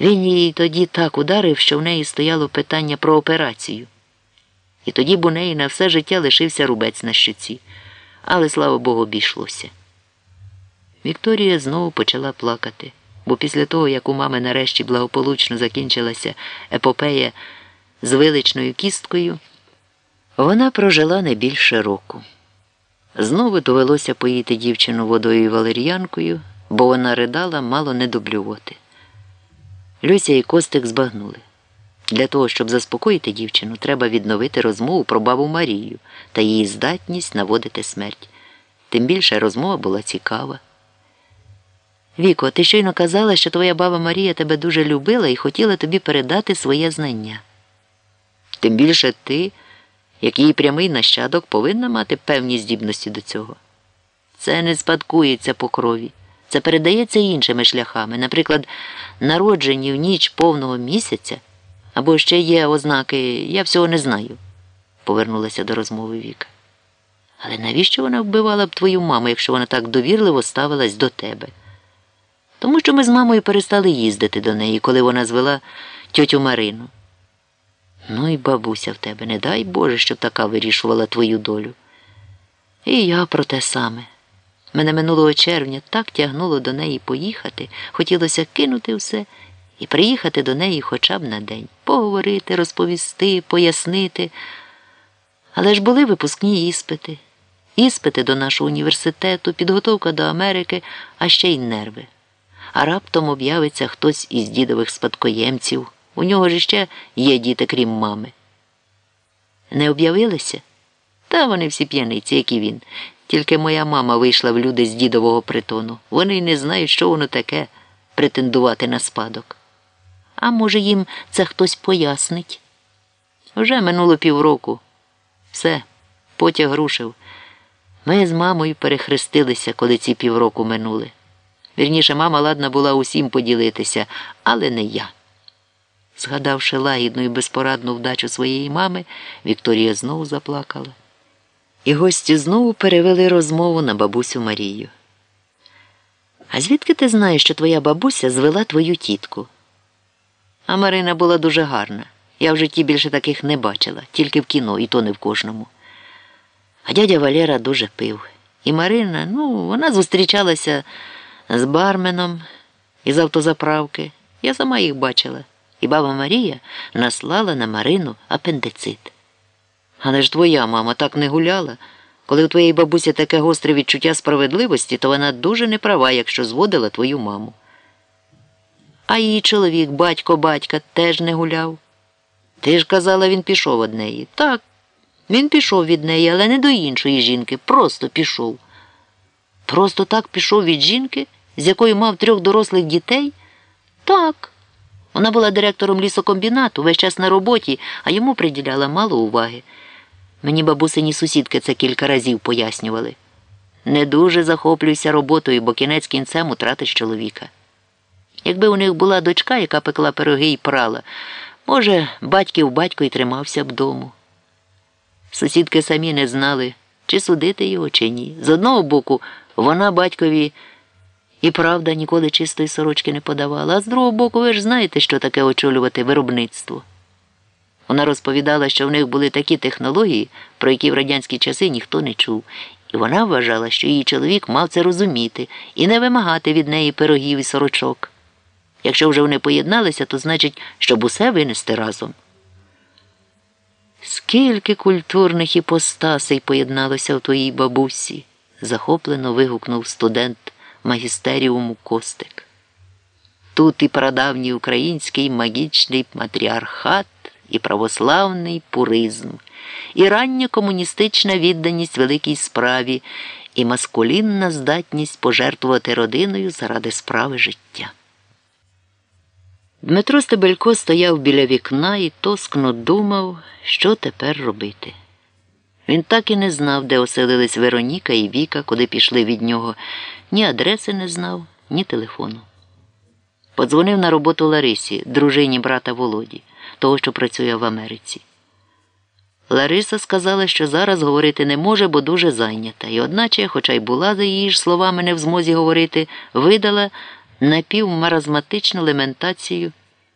Він її тоді так ударив, що в неї стояло питання про операцію. І тоді б у неї на все життя лишився рубець на щоці. Але, слава Богу, обійшлося. Вікторія знову почала плакати, бо після того, як у мами нарешті благополучно закінчилася епопея з виличною кісткою, вона прожила не більше року. Знову довелося поїти дівчину водою і валер'янкою, бо вона ридала мало не доблювати. Люся і Костик збагнули. Для того, щоб заспокоїти дівчину, треба відновити розмову про бабу Марію та її здатність наводити смерть. Тим більше розмова була цікава. Віко, ти щойно казала, що твоя баба Марія тебе дуже любила і хотіла тобі передати своє знання. Тим більше ти, як її прямий нащадок, повинна мати певні здібності до цього. Це не спадкується по крові. Це передається іншими шляхами, наприклад, народжені в ніч повного місяця, або ще є ознаки, я всього не знаю, повернулася до розмови Віка. Але навіщо вона вбивала б твою маму, якщо вона так довірливо ставилась до тебе? Тому що ми з мамою перестали їздити до неї, коли вона звела тьотю Марину. Ну і бабуся в тебе, не дай Боже, щоб така вирішувала твою долю. І я про те саме. Мене минулого червня так тягнуло до неї поїхати, хотілося кинути все і приїхати до неї хоча б на день, поговорити, розповісти, пояснити. Але ж були випускні іспити, іспити до нашого університету, підготовка до Америки, а ще й нерви. А раптом об'явиться хтось із дідових спадкоємців. У нього ж ще є діти, крім мами. Не об'явилися? Та вони всі п'яниці, як і він. Тільки моя мама вийшла в люди з дідового притону. Вони й не знають, що воно таке претендувати на спадок. А може, їм це хтось пояснить? Вже минуло півроку. Все, потяг рушив. Ми з мамою перехрестилися, коли ці півроку минули. Вірніше, мама ладна була усім поділитися, але не я. Згадавши лагідну і безпорадну вдачу своєї мами, Вікторія знову заплакала. І гості знову перевели розмову на бабусю Марію. А звідки ти знаєш, що твоя бабуся звела твою тітку? А Марина була дуже гарна. Я в житті більше таких не бачила, тільки в кіно, і то не в кожному. А дядя Валера дуже пив. І Марина, ну, вона зустрічалася з барменом із автозаправки. Я сама їх бачила. І баба Марія наслала на Марину апендицит. Але ж твоя мама так не гуляла. Коли у твоєї бабусі таке гостре відчуття справедливості, то вона дуже не права, якщо зводила твою маму. А її чоловік, батько батька, теж не гуляв. Ти ж казала, він пішов від неї. Так, він пішов від неї, але не до іншої жінки, просто пішов. Просто так пішов від жінки, з якою мав трьох дорослих дітей? Так. Вона була директором лісокомбінату, весь час на роботі, а йому приділяла мало уваги. Мені бабусині сусідки це кілька разів пояснювали. Не дуже захоплюйся роботою, бо кінець кінцем утратиш чоловіка. Якби у них була дочка, яка пекла пироги і прала, може, батьків батько й тримався б дому. Сусідки самі не знали, чи судити його, чи ні. З одного боку, вона батькові і правда ніколи чистої сорочки не подавала, а з другого боку, ви ж знаєте, що таке очолювати виробництво. Вона розповідала, що в них були такі технології, про які в радянські часи ніхто не чув, і вона вважала, що її чоловік мав це розуміти і не вимагати від неї пирогів і сорочок. Якщо вже вони поєдналися, то значить, щоб усе винести разом. Скільки культурних іпостасей поєдналося в твоїй бабусі, захоплено вигукнув студент магістеріуму Костик. Тут і прадавній український магічний матріархат, і православний пуризм, і рання комуністична відданість великій справі, і маскулінна здатність пожертвувати родиною заради справи життя. Дмитро Стебелько стояв біля вікна і тоскно думав, що тепер робити. Він так і не знав, де оселились Вероніка і Віка, куди пішли від нього, ні адреси не знав, ні телефону. Подзвонив на роботу Ларисі, дружині брата Володі, того, що працює в Америці. Лариса сказала, що зараз говорити не може, бо дуже зайнята, і одначе, хоча й була, за її ж словами, не в змозі говорити, видала напівмаразматичну лементацію.